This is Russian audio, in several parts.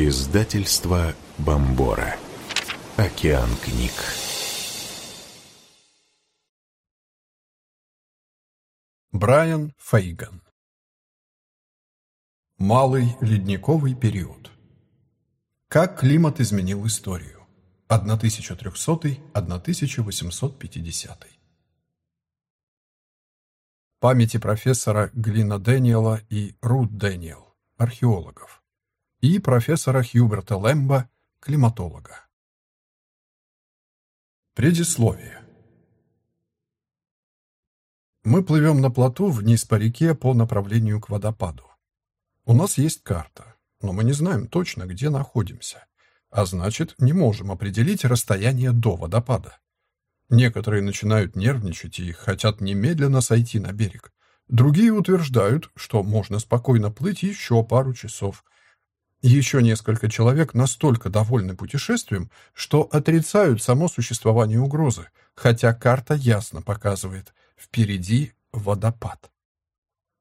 Издательство Бомбора. Океан книг. Брайан Фейган. Малый ледниковый период. Как климат изменил историю. 1300-1850. Памяти профессора Глина Дэниела и Рут Дэниел, археологов и профессора Хьюберта Лэмба, климатолога. Предисловие. Мы плывем на плоту вниз по реке по направлению к водопаду. У нас есть карта, но мы не знаем точно, где находимся, а значит, не можем определить расстояние до водопада. Некоторые начинают нервничать и хотят немедленно сойти на берег. Другие утверждают, что можно спокойно плыть еще пару часов – еще несколько человек настолько довольны путешествием, что отрицают само существование угрозы, хотя карта ясно показывает впереди водопад.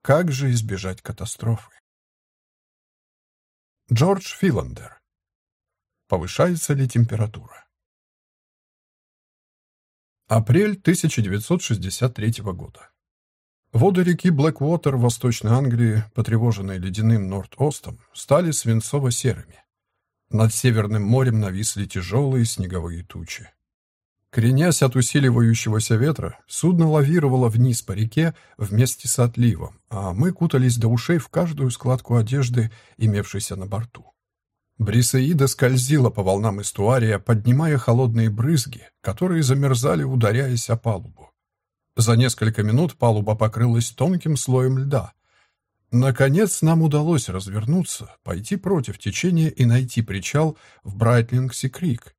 Как же избежать катастрофы? Джордж Филандер. Повышается ли температура? Апрель 1963 года. Воды реки Блэквотер в Восточной Англии, потревоженные ледяным Норд-Остом, стали свинцово-серыми. Над Северным морем нависли тяжелые снеговые тучи. Кренясь от усиливающегося ветра, судно лавировало вниз по реке вместе с отливом, а мы кутались до ушей в каждую складку одежды, имевшейся на борту. Брисеида скользила по волнам эстуария, поднимая холодные брызги, которые замерзали, ударяясь о палубу. За несколько минут палуба покрылась тонким слоем льда. Наконец нам удалось развернуться, пойти против течения и найти причал в Брайтлингси-Крик.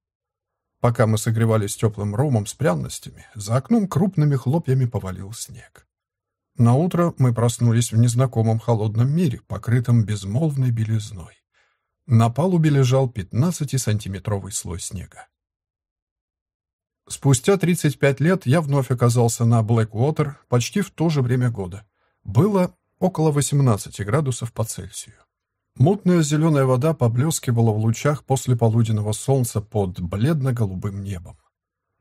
Пока мы согревались теплым ромом с пряностями, за окном крупными хлопьями повалил снег. На утро мы проснулись в незнакомом холодном мире, покрытом безмолвной белизной. На палубе лежал 15-сантиметровый слой снега. Спустя 35 лет я вновь оказался на Блэквотер почти в то же время года. Было около 18 градусов по Цельсию. Мутная зеленая вода поблескивала в лучах после полуденного солнца под бледно-голубым небом.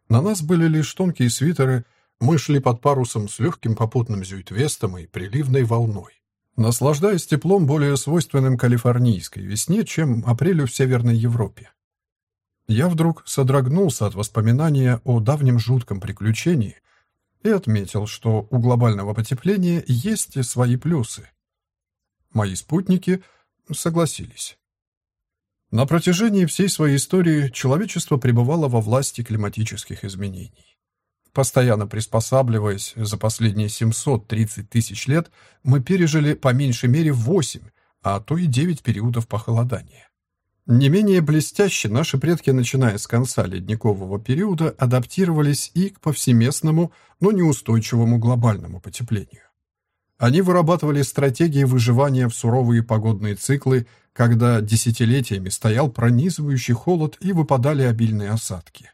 На нас были лишь тонкие свитеры, мы шли под парусом с легким попутным зюитвестом и приливной волной, наслаждаясь теплом более свойственным калифорнийской весне, чем апрелю в Северной Европе. Я вдруг содрогнулся от воспоминания о давнем жутком приключении и отметил, что у глобального потепления есть свои плюсы. Мои спутники согласились. На протяжении всей своей истории человечество пребывало во власти климатических изменений. Постоянно приспосабливаясь за последние 730 тысяч лет, мы пережили по меньшей мере 8, а то и 9 периодов похолодания. Не менее блестяще наши предки, начиная с конца ледникового периода, адаптировались и к повсеместному, но неустойчивому глобальному потеплению. Они вырабатывали стратегии выживания в суровые погодные циклы, когда десятилетиями стоял пронизывающий холод и выпадали обильные осадки.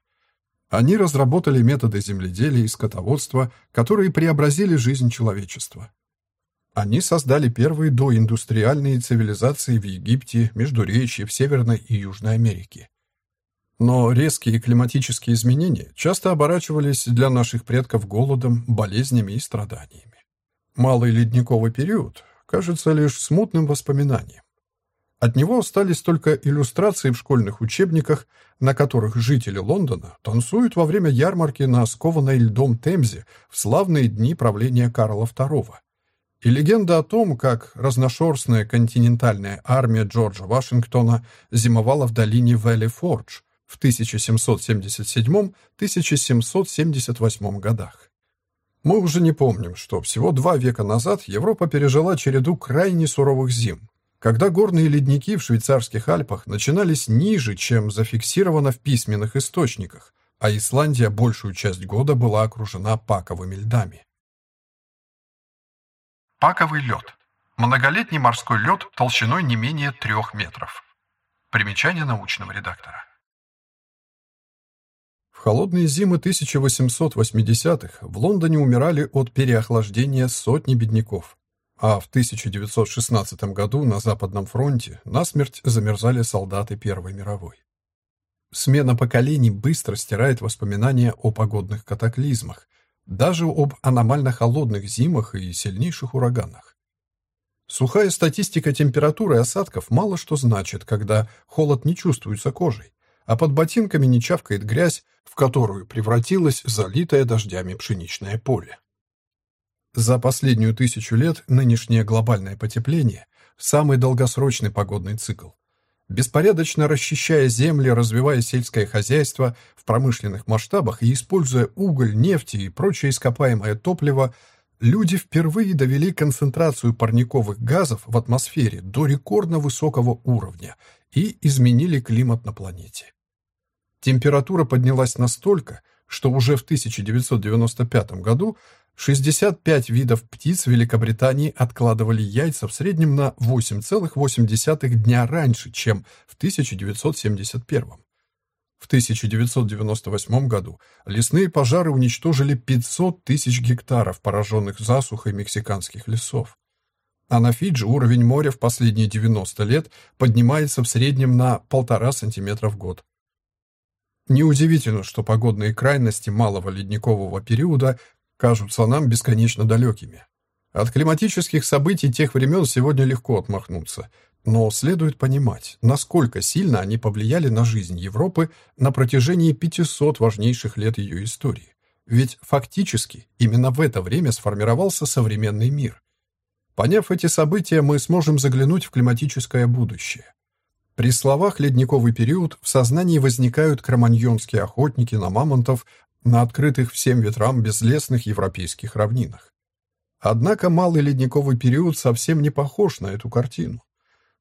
Они разработали методы земледелия и скотоводства, которые преобразили жизнь человечества. Они создали первые доиндустриальные цивилизации в Египте, Междуречье, в Северной и Южной Америке. Но резкие климатические изменения часто оборачивались для наших предков голодом, болезнями и страданиями. Малый ледниковый период кажется лишь смутным воспоминанием. От него остались только иллюстрации в школьных учебниках, на которых жители Лондона танцуют во время ярмарки на скованной льдом Темзе в славные дни правления Карла II и легенда о том, как разношерстная континентальная армия Джорджа Вашингтона зимовала в долине Вэлли-Фордж в 1777-1778 годах. Мы уже не помним, что всего два века назад Европа пережила череду крайне суровых зим, когда горные ледники в швейцарских Альпах начинались ниже, чем зафиксировано в письменных источниках, а Исландия большую часть года была окружена паковыми льдами. Паковый лед. Многолетний морской лед толщиной не менее трех метров. Примечание научного редактора. В холодные зимы 1880-х в Лондоне умирали от переохлаждения сотни бедняков, а в 1916 году на Западном фронте насмерть замерзали солдаты Первой мировой. Смена поколений быстро стирает воспоминания о погодных катаклизмах, даже об аномально холодных зимах и сильнейших ураганах. Сухая статистика температуры осадков мало что значит, когда холод не чувствуется кожей, а под ботинками не чавкает грязь, в которую превратилось залитое дождями пшеничное поле. За последнюю тысячу лет нынешнее глобальное потепление – самый долгосрочный погодный цикл. Беспорядочно расчищая земли, развивая сельское хозяйство в промышленных масштабах и используя уголь, нефть и прочее ископаемое топливо, люди впервые довели концентрацию парниковых газов в атмосфере до рекордно высокого уровня и изменили климат на планете. Температура поднялась настолько, что уже в 1995 году 65 видов птиц Великобритании откладывали яйца в среднем на 8,8 дня раньше, чем в 1971. В 1998 году лесные пожары уничтожили 500 тысяч гектаров пораженных засухой мексиканских лесов. А на Фиджи уровень моря в последние 90 лет поднимается в среднем на 1,5 см в год. Неудивительно, что погодные крайности малого ледникового периода кажутся нам бесконечно далекими. От климатических событий тех времен сегодня легко отмахнуться, но следует понимать, насколько сильно они повлияли на жизнь Европы на протяжении 500 важнейших лет ее истории. Ведь фактически именно в это время сформировался современный мир. Поняв эти события, мы сможем заглянуть в климатическое будущее. При словах «ледниковый период» в сознании возникают кроманьонские охотники на мамонтов, на открытых всем ветрам безлесных европейских равнинах. Однако малый ледниковый период совсем не похож на эту картину.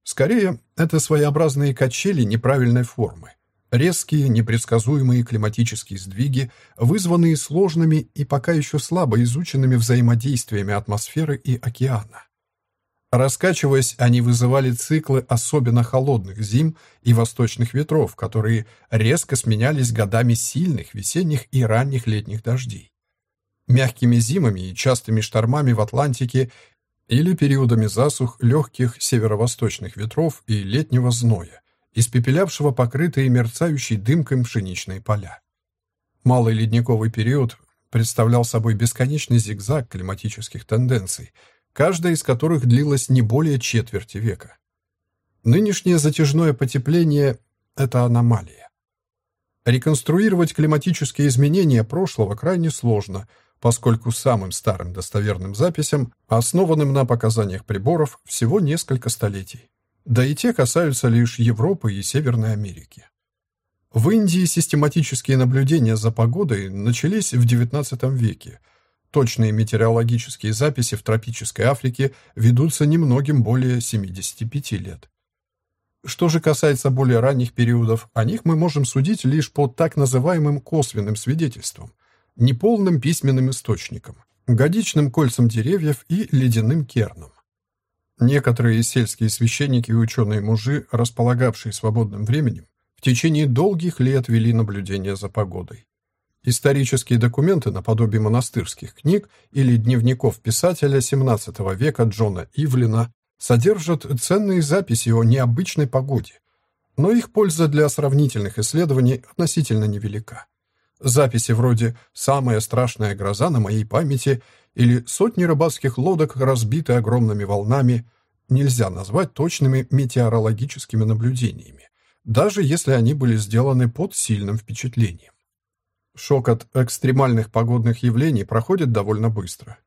Скорее, это своеобразные качели неправильной формы. Резкие, непредсказуемые климатические сдвиги, вызванные сложными и пока еще слабо изученными взаимодействиями атмосферы и океана. Раскачиваясь, они вызывали циклы особенно холодных зим и восточных ветров, которые резко сменялись годами сильных весенних и ранних летних дождей. Мягкими зимами и частыми штормами в Атлантике или периодами засух легких северо-восточных ветров и летнего зноя, испепелявшего покрытые мерцающей дымкой пшеничные поля. Малый ледниковый период представлял собой бесконечный зигзаг климатических тенденций – каждая из которых длилась не более четверти века. Нынешнее затяжное потепление – это аномалия. Реконструировать климатические изменения прошлого крайне сложно, поскольку самым старым достоверным записям, основанным на показаниях приборов, всего несколько столетий. Да и те касаются лишь Европы и Северной Америки. В Индии систематические наблюдения за погодой начались в XIX веке – Точные метеорологические записи в тропической Африке ведутся немногим более 75 лет. Что же касается более ранних периодов, о них мы можем судить лишь по так называемым косвенным свидетельствам, неполным письменным источникам, годичным кольцам деревьев и ледяным кернам. Некоторые сельские священники и ученые-мужи, располагавшие свободным временем, в течение долгих лет вели наблюдения за погодой. Исторические документы наподобие монастырских книг или дневников писателя XVII века Джона Ивлина содержат ценные записи о необычной погоде, но их польза для сравнительных исследований относительно невелика. Записи вроде «Самая страшная гроза на моей памяти» или «Сотни рыбацких лодок, разбиты огромными волнами» нельзя назвать точными метеорологическими наблюдениями, даже если они были сделаны под сильным впечатлением. Шок от экстремальных погодных явлений проходит довольно быстро.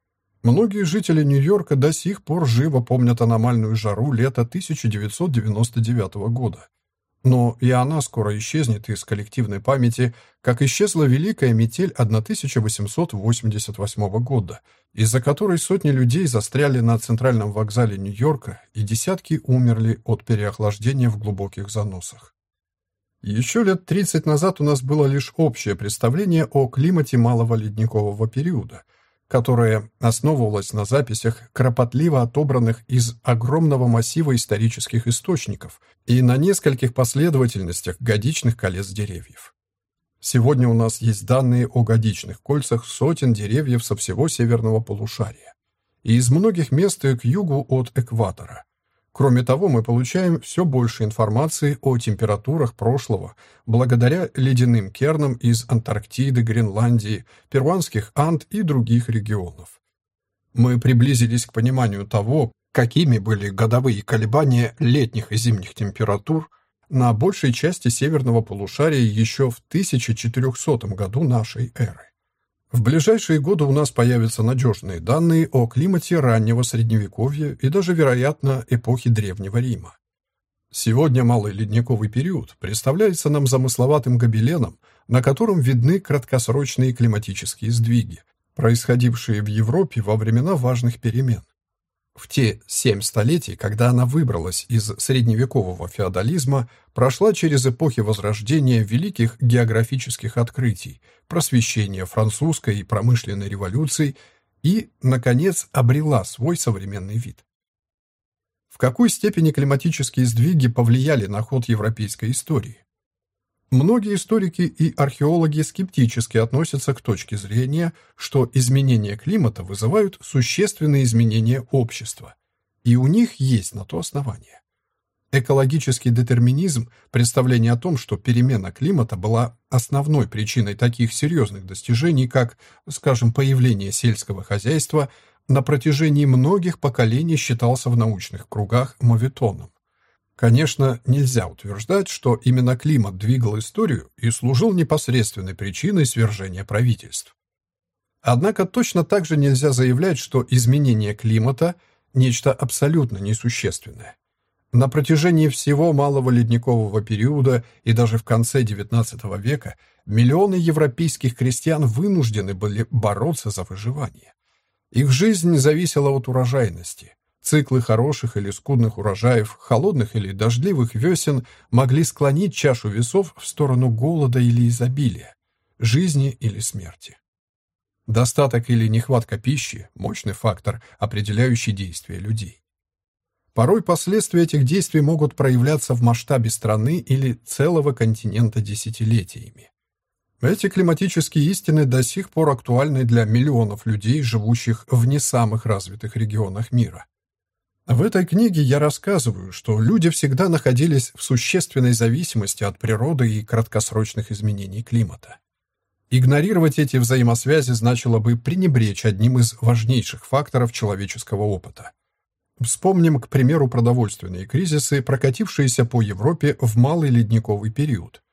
Многие жители Нью-Йорка до сих пор живо помнят аномальную жару лета 1999 года. Но и она скоро исчезнет из коллективной памяти, как исчезла Великая метель 1888 года, из-за которой сотни людей застряли на центральном вокзале Нью-Йорка и десятки умерли от переохлаждения в глубоких заносах. Еще лет 30 назад у нас было лишь общее представление о климате малого ледникового периода, которое основывалось на записях, кропотливо отобранных из огромного массива исторических источников и на нескольких последовательностях годичных колец деревьев. Сегодня у нас есть данные о годичных кольцах сотен деревьев со всего северного полушария. и из многих мест к югу от экватора. Кроме того, мы получаем все больше информации о температурах прошлого благодаря ледяным кернам из Антарктиды, Гренландии, перуанских Анд и других регионов. Мы приблизились к пониманию того, какими были годовые колебания летних и зимних температур на большей части северного полушария еще в 1400 году нашей эры. В ближайшие годы у нас появятся надежные данные о климате раннего Средневековья и даже, вероятно, эпохи Древнего Рима. Сегодня малый ледниковый период представляется нам замысловатым гобеленом, на котором видны краткосрочные климатические сдвиги, происходившие в Европе во времена важных перемен. В те семь столетий, когда она выбралась из средневекового феодализма, прошла через эпохи возрождения великих географических открытий, просвещения французской и промышленной революций и, наконец, обрела свой современный вид. В какой степени климатические сдвиги повлияли на ход европейской истории? Многие историки и археологи скептически относятся к точке зрения, что изменения климата вызывают существенные изменения общества, и у них есть на то основание. Экологический детерминизм, представление о том, что перемена климата была основной причиной таких серьезных достижений, как, скажем, появление сельского хозяйства, на протяжении многих поколений считался в научных кругах моветоном. Конечно, нельзя утверждать, что именно климат двигал историю и служил непосредственной причиной свержения правительств. Однако точно так же нельзя заявлять, что изменение климата – нечто абсолютно несущественное. На протяжении всего малого ледникового периода и даже в конце XIX века миллионы европейских крестьян вынуждены были бороться за выживание. Их жизнь зависела от урожайности – Циклы хороших или скудных урожаев, холодных или дождливых весен могли склонить чашу весов в сторону голода или изобилия, жизни или смерти. Достаток или нехватка пищи – мощный фактор, определяющий действия людей. Порой последствия этих действий могут проявляться в масштабе страны или целого континента десятилетиями. Эти климатические истины до сих пор актуальны для миллионов людей, живущих в не самых развитых регионах мира. В этой книге я рассказываю, что люди всегда находились в существенной зависимости от природы и краткосрочных изменений климата. Игнорировать эти взаимосвязи значило бы пренебречь одним из важнейших факторов человеческого опыта. Вспомним, к примеру, продовольственные кризисы, прокатившиеся по Европе в малый ледниковый период.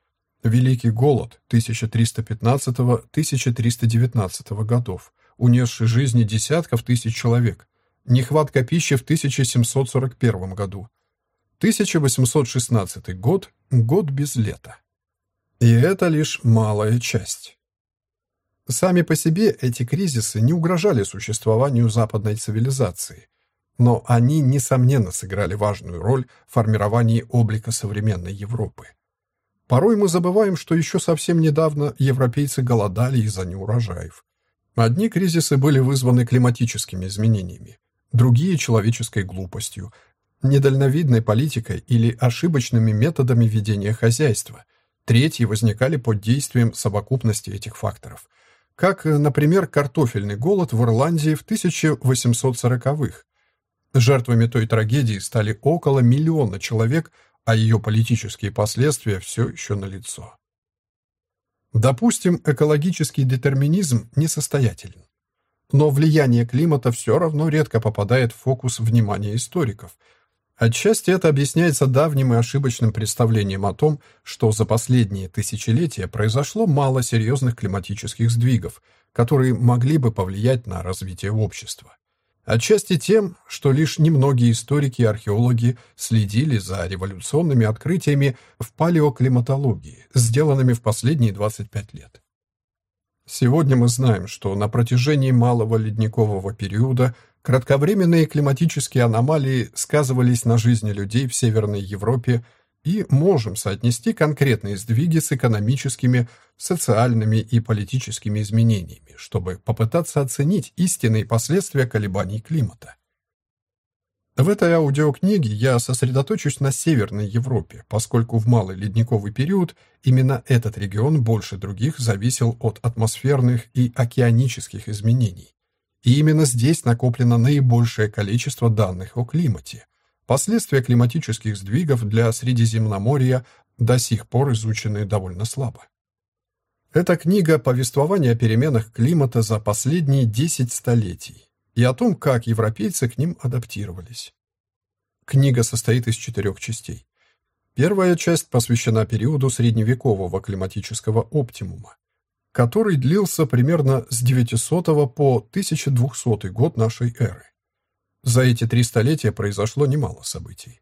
Великий голод 1315-1319 годов, унесший жизни десятков тысяч человек, Нехватка пищи в 1741 году. 1816 год – год без лета. И это лишь малая часть. Сами по себе эти кризисы не угрожали существованию западной цивилизации, но они, несомненно, сыграли важную роль в формировании облика современной Европы. Порой мы забываем, что еще совсем недавно европейцы голодали из-за неурожаев. Одни кризисы были вызваны климатическими изменениями, другие человеческой глупостью, недальновидной политикой или ошибочными методами ведения хозяйства. Третьи возникали под действием совокупности этих факторов. Как, например, картофельный голод в Ирландии в 1840-х. Жертвами той трагедии стали около миллиона человек, а ее политические последствия все еще налицо. Допустим, экологический детерминизм несостоятелен. Но влияние климата все равно редко попадает в фокус внимания историков. Отчасти это объясняется давним и ошибочным представлением о том, что за последние тысячелетия произошло мало серьезных климатических сдвигов, которые могли бы повлиять на развитие общества. Отчасти тем, что лишь немногие историки и археологи следили за революционными открытиями в палеоклиматологии, сделанными в последние 25 лет. Сегодня мы знаем, что на протяжении малого ледникового периода кратковременные климатические аномалии сказывались на жизни людей в Северной Европе и можем соотнести конкретные сдвиги с экономическими, социальными и политическими изменениями, чтобы попытаться оценить истинные последствия колебаний климата. В этой аудиокниге я сосредоточусь на Северной Европе, поскольку в малый ледниковый период именно этот регион больше других зависел от атмосферных и океанических изменений. И именно здесь накоплено наибольшее количество данных о климате. Последствия климатических сдвигов для Средиземноморья до сих пор изучены довольно слабо. Эта книга – повествование о переменах климата за последние 10 столетий и о том, как европейцы к ним адаптировались. Книга состоит из четырех частей. Первая часть посвящена периоду средневекового климатического оптимума, который длился примерно с 900 по 1200 год нашей эры. За эти три столетия произошло немало событий.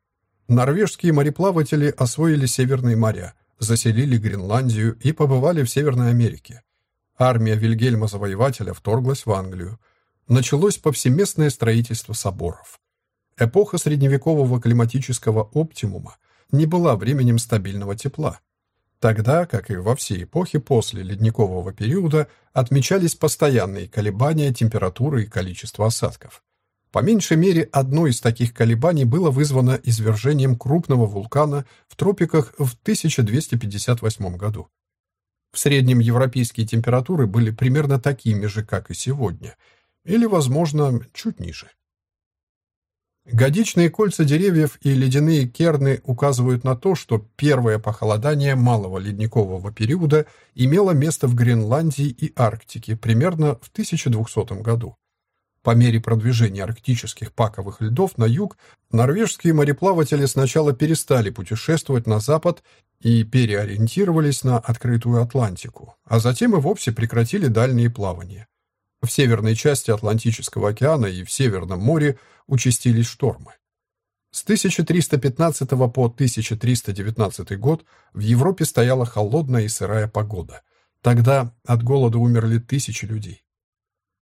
Норвежские мореплаватели освоили северные моря, заселили Гренландию и побывали в Северной Америке. Армия Вильгельма Завоевателя вторглась в Англию. Началось повсеместное строительство соборов. Эпоха средневекового климатического оптимума не была временем стабильного тепла. Тогда, как и во все эпохи после ледникового периода, отмечались постоянные колебания температуры и количества осадков. По меньшей мере, одно из таких колебаний было вызвано извержением крупного вулкана в тропиках в 1258 году. В среднем европейские температуры были примерно такими же, как и сегодня, или, возможно, чуть ниже. Годичные кольца деревьев и ледяные керны указывают на то, что первое похолодание малого ледникового периода имело место в Гренландии и Арктике примерно в 1200 году. По мере продвижения арктических паковых льдов на юг, норвежские мореплаватели сначала перестали путешествовать на запад и переориентировались на открытую Атлантику, а затем и вовсе прекратили дальние плавания. В северной части Атлантического океана и в Северном море участились штормы. С 1315 по 1319 год в Европе стояла холодная и сырая погода. Тогда от голода умерли тысячи людей.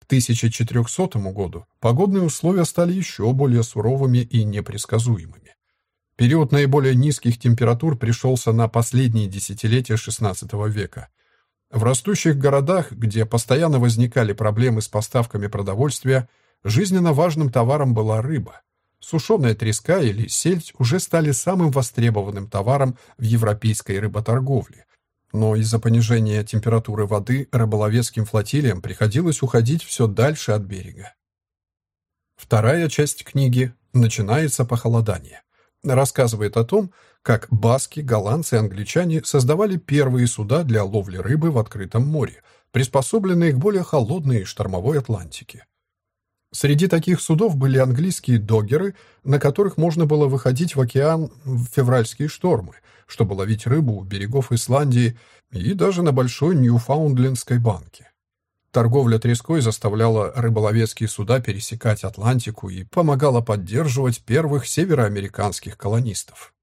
К 1400 году погодные условия стали еще более суровыми и непредсказуемыми. Период наиболее низких температур пришелся на последние десятилетия XVI века. В растущих городах, где постоянно возникали проблемы с поставками продовольствия, жизненно важным товаром была рыба. Сушеная треска или сельдь уже стали самым востребованным товаром в европейской рыботорговле, но из-за понижения температуры воды рыболовецким флотилиям приходилось уходить все дальше от берега. Вторая часть книги «Начинается похолодание» рассказывает о том, как баски, голландцы и англичане создавали первые суда для ловли рыбы в открытом море, приспособленные к более холодной штормовой Атлантике. Среди таких судов были английские доггеры, на которых можно было выходить в океан в февральские штормы, чтобы ловить рыбу у берегов Исландии и даже на большой Ньюфаундлендской банке. Торговля треской заставляла рыболовецкие суда пересекать Атлантику и помогала поддерживать первых североамериканских колонистов.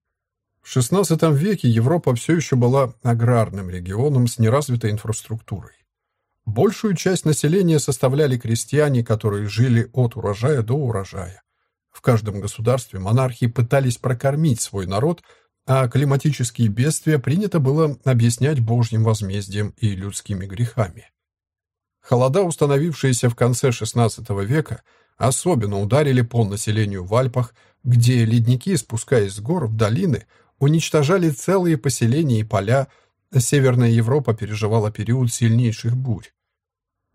В XVI веке Европа все еще была аграрным регионом с неразвитой инфраструктурой. Большую часть населения составляли крестьяне, которые жили от урожая до урожая. В каждом государстве монархи пытались прокормить свой народ, а климатические бедствия принято было объяснять божьим возмездием и людскими грехами. Холода, установившиеся в конце XVI века, особенно ударили по населению в Альпах, где ледники, спускаясь с гор в долины, уничтожали целые поселения и поля, Северная Европа переживала период сильнейших бурь.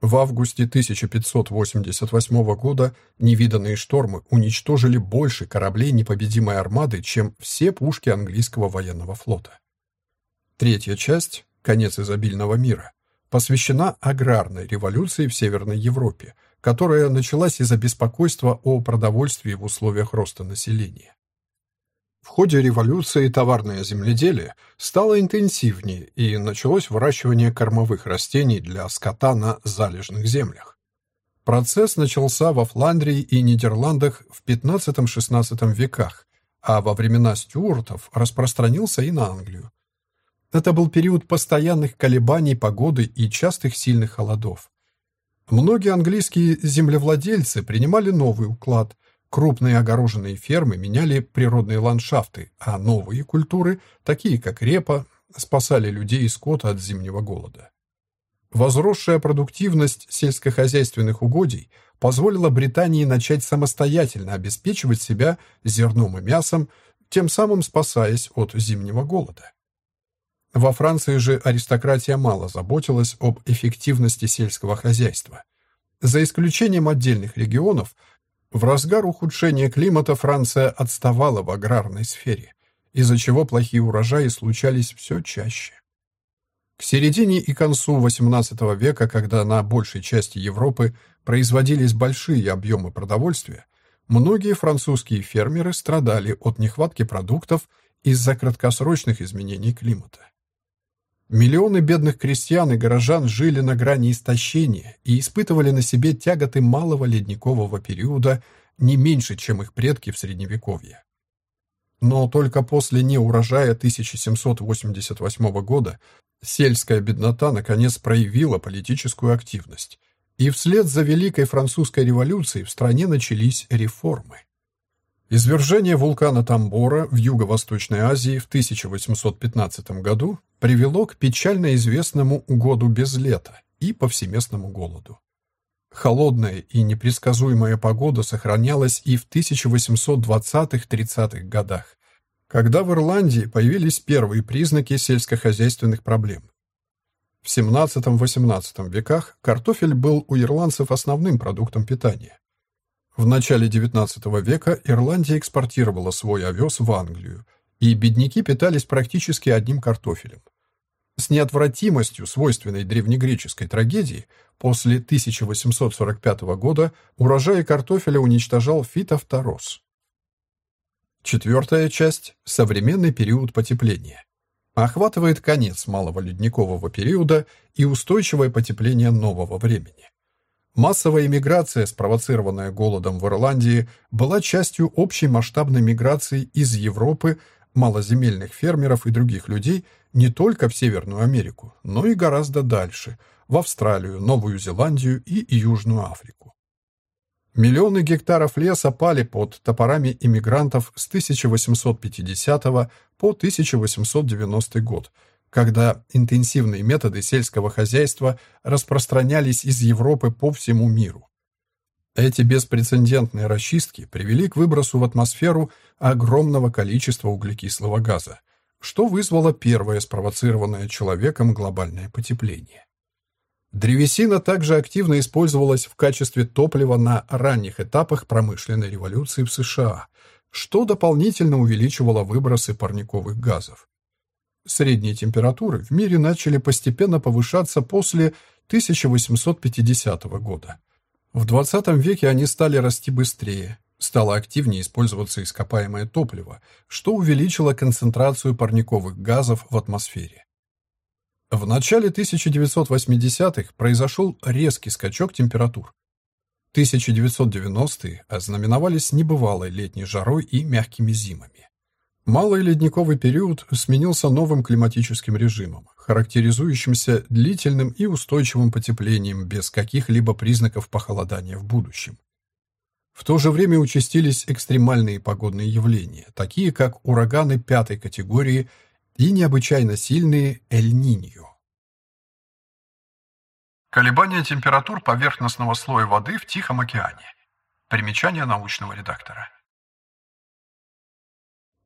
В августе 1588 года невиданные штормы уничтожили больше кораблей непобедимой армады, чем все пушки английского военного флота. Третья часть «Конец изобильного мира» посвящена аграрной революции в Северной Европе, которая началась из-за беспокойства о продовольствии в условиях роста населения. В ходе революции товарное земледелие стало интенсивнее и началось выращивание кормовых растений для скота на залежных землях. Процесс начался во Фландрии и Нидерландах в XV-XVI веках, а во времена стюартов распространился и на Англию. Это был период постоянных колебаний погоды и частых сильных холодов. Многие английские землевладельцы принимали новый уклад, Крупные огороженные фермы меняли природные ландшафты, а новые культуры, такие как репа, спасали людей и скот от зимнего голода. Возросшая продуктивность сельскохозяйственных угодий позволила Британии начать самостоятельно обеспечивать себя зерном и мясом, тем самым спасаясь от зимнего голода. Во Франции же аристократия мало заботилась об эффективности сельского хозяйства. За исключением отдельных регионов, в разгар ухудшения климата Франция отставала в аграрной сфере, из-за чего плохие урожаи случались все чаще. К середине и концу XVIII века, когда на большей части Европы производились большие объемы продовольствия, многие французские фермеры страдали от нехватки продуктов из-за краткосрочных изменений климата. Миллионы бедных крестьян и горожан жили на грани истощения и испытывали на себе тяготы малого ледникового периода не меньше, чем их предки в Средневековье. Но только после неурожая 1788 года сельская беднота наконец проявила политическую активность, и вслед за Великой Французской революцией в стране начались реформы. Извержение вулкана Тамбора в Юго-Восточной Азии в 1815 году привело к печально известному году без лета и повсеместному голоду. Холодная и непредсказуемая погода сохранялась и в 1820-30-х годах, когда в Ирландии появились первые признаки сельскохозяйственных проблем. В XVII-XVIII веках картофель был у ирландцев основным продуктом питания. В начале XIX века Ирландия экспортировала свой овес в Англию, и бедняки питались практически одним картофелем. С неотвратимостью, свойственной древнегреческой трагедии, после 1845 года урожаи картофеля уничтожал фитофтороз. Четвертая часть – современный период потепления. Охватывает конец малого ледникового периода и устойчивое потепление нового времени. Массовая миграция, спровоцированная голодом в Ирландии, была частью общей масштабной миграции из Европы малоземельных фермеров и других людей не только в Северную Америку, но и гораздо дальше, в Австралию, Новую Зеландию и Южную Африку. Миллионы гектаров леса пали под топорами иммигрантов с 1850 по 1890 год – когда интенсивные методы сельского хозяйства распространялись из Европы по всему миру. Эти беспрецедентные расчистки привели к выбросу в атмосферу огромного количества углекислого газа, что вызвало первое спровоцированное человеком глобальное потепление. Древесина также активно использовалась в качестве топлива на ранних этапах промышленной революции в США, что дополнительно увеличивало выбросы парниковых газов. Средние температуры в мире начали постепенно повышаться после 1850 года. В 20 веке они стали расти быстрее, стало активнее использоваться ископаемое топливо, что увеличило концентрацию парниковых газов в атмосфере. В начале 1980-х произошел резкий скачок температур. 1990-е ознаменовались небывалой летней жарой и мягкими зимами. Малый ледниковый период сменился новым климатическим режимом, характеризующимся длительным и устойчивым потеплением без каких-либо признаков похолодания в будущем. В то же время участились экстремальные погодные явления, такие как ураганы пятой категории и необычайно сильные Эль-Ниньо. Колебания температур поверхностного слоя воды в Тихом океане. Примечание научного редактора.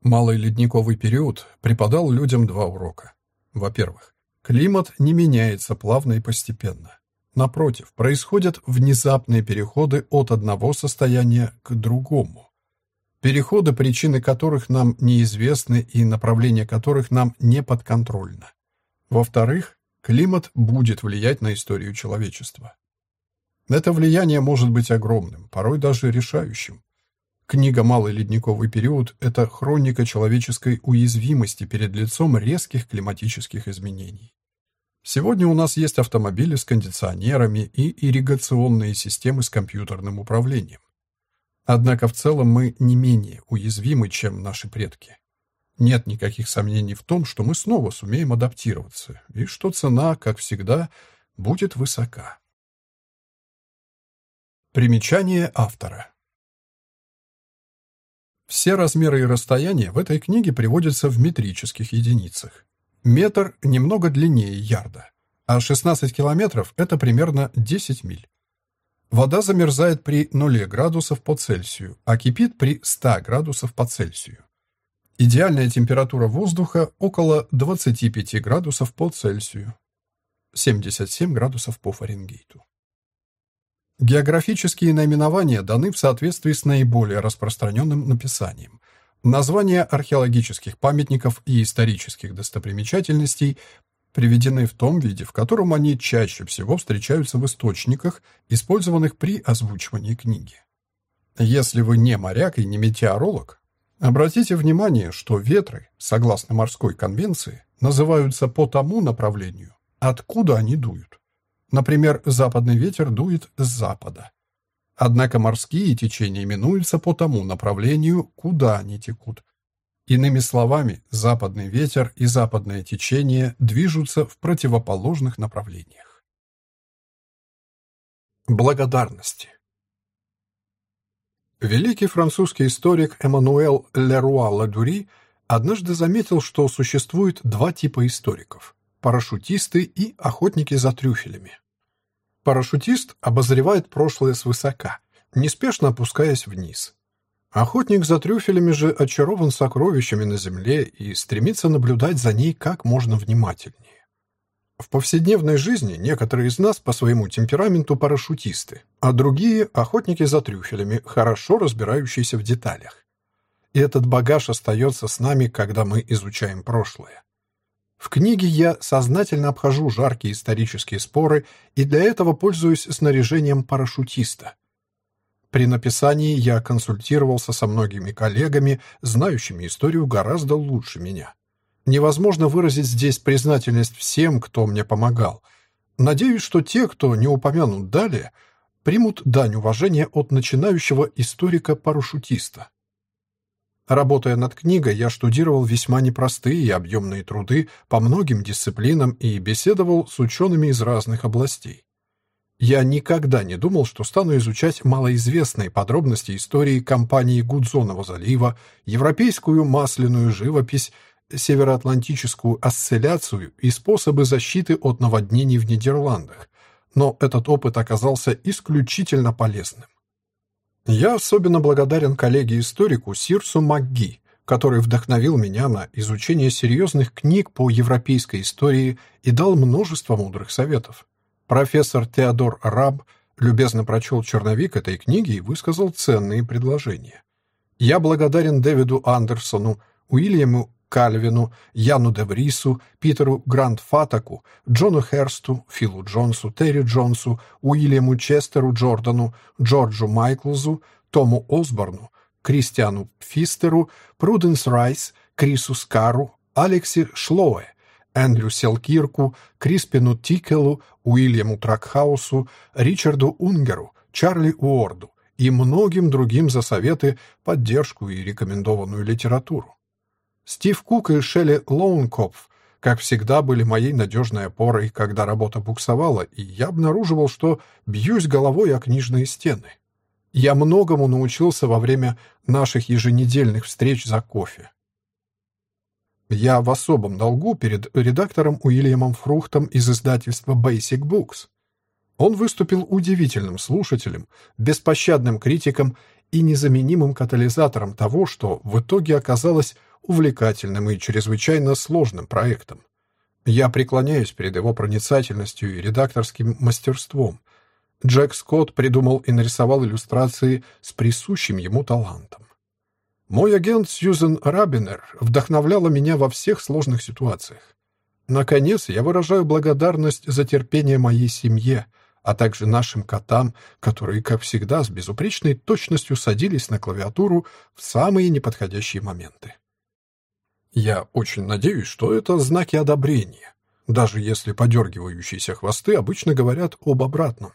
Малый ледниковый период преподал людям два урока. Во-первых, климат не меняется плавно и постепенно. Напротив, происходят внезапные переходы от одного состояния к другому. Переходы, причины которых нам неизвестны и направление которых нам не подконтрольно. Во-вторых, климат будет влиять на историю человечества. Это влияние может быть огромным, порой даже решающим. Книга «Малый ледниковый период» — это хроника человеческой уязвимости перед лицом резких климатических изменений. Сегодня у нас есть автомобили с кондиционерами и ирригационные системы с компьютерным управлением. Однако в целом мы не менее уязвимы, чем наши предки. Нет никаких сомнений в том, что мы снова сумеем адаптироваться, и что цена, как всегда, будет высока. Примечание автора все размеры и расстояния в этой книге приводятся в метрических единицах. Метр немного длиннее ярда, а 16 километров – это примерно 10 миль. Вода замерзает при 0 градусов по Цельсию, а кипит при 100 градусов по Цельсию. Идеальная температура воздуха около 25 градусов по Цельсию, 77 градусов по Фаренгейту. Географические наименования даны в соответствии с наиболее распространенным написанием. Названия археологических памятников и исторических достопримечательностей приведены в том виде, в котором они чаще всего встречаются в источниках, использованных при озвучивании книги. Если вы не моряк и не метеоролог, обратите внимание, что ветры, согласно морской конвенции, называются по тому направлению, откуда они дуют. Например, западный ветер дует с запада. Однако морские течения именуются по тому направлению, куда они текут. Иными словами, западный ветер и западное течение движутся в противоположных направлениях. Благодарности Великий французский историк Эммануэл Леруа Ладури однажды заметил, что существует два типа историков парашютисты и охотники за трюфелями. Парашютист обозревает прошлое свысока, неспешно опускаясь вниз. Охотник за трюфелями же очарован сокровищами на земле и стремится наблюдать за ней как можно внимательнее. В повседневной жизни некоторые из нас по своему темпераменту парашютисты, а другие — охотники за трюфелями, хорошо разбирающиеся в деталях. И этот багаж остается с нами, когда мы изучаем прошлое. В книге я сознательно обхожу жаркие исторические споры и для этого пользуюсь снаряжением парашютиста. При написании я консультировался со многими коллегами, знающими историю гораздо лучше меня. Невозможно выразить здесь признательность всем, кто мне помогал. Надеюсь, что те, кто не упомянут далее, примут дань уважения от начинающего историка-парашютиста. Работая над книгой, я штудировал весьма непростые и объемные труды по многим дисциплинам и беседовал с учеными из разных областей. Я никогда не думал, что стану изучать малоизвестные подробности истории компании Гудзонова залива, европейскую масляную живопись, североатлантическую осцилляцию и способы защиты от наводнений в Нидерландах, но этот опыт оказался исключительно полезным. Я особенно благодарен коллеге-историку Сирсу МакГи, который вдохновил меня на изучение серьезных книг по европейской истории и дал множество мудрых советов. Профессор Теодор Раб любезно прочел черновик этой книги и высказал ценные предложения. Я благодарен Дэвиду Андерсону, Уильяму Кальвину, Яну Деврису, Питеру Гранд-Фатаку, Джону Херсту, Филу Джонсу, Терри Джонсу, Уильяму Честеру Джордану, Джорджу Майклзу, Тому Осборну, Кристиану Фистеру, Пруденс Райс, Крису Скару, Алекси Шлоэ, Эндрю Селкирку, Криспину Тикелу, Уильяму Тракхаусу, Ричарду Унгеру, Чарли Уорду и многим другим за советы, поддержку и рекомендованную литературу. Стив Кук и Шелли Лоункопф, как всегда, были моей надежной опорой, когда работа буксовала, и я обнаруживал, что бьюсь головой о книжные стены. Я многому научился во время наших еженедельных встреч за кофе. Я в особом долгу перед редактором Уильямом Фрухтом из издательства Basic Books. Он выступил удивительным слушателем, беспощадным критиком и незаменимым катализатором того, что в итоге оказалось увлекательным и чрезвычайно сложным проектом. Я преклоняюсь перед его проницательностью и редакторским мастерством. Джек Скотт придумал и нарисовал иллюстрации с присущим ему талантом. Мой агент Сьюзен Рабинер вдохновляла меня во всех сложных ситуациях. Наконец, я выражаю благодарность за терпение моей семье, а также нашим котам, которые, как всегда, с безупречной точностью садились на клавиатуру в самые неподходящие моменты. Я очень надеюсь, что это знаки одобрения, даже если подергивающиеся хвосты обычно говорят об обратном.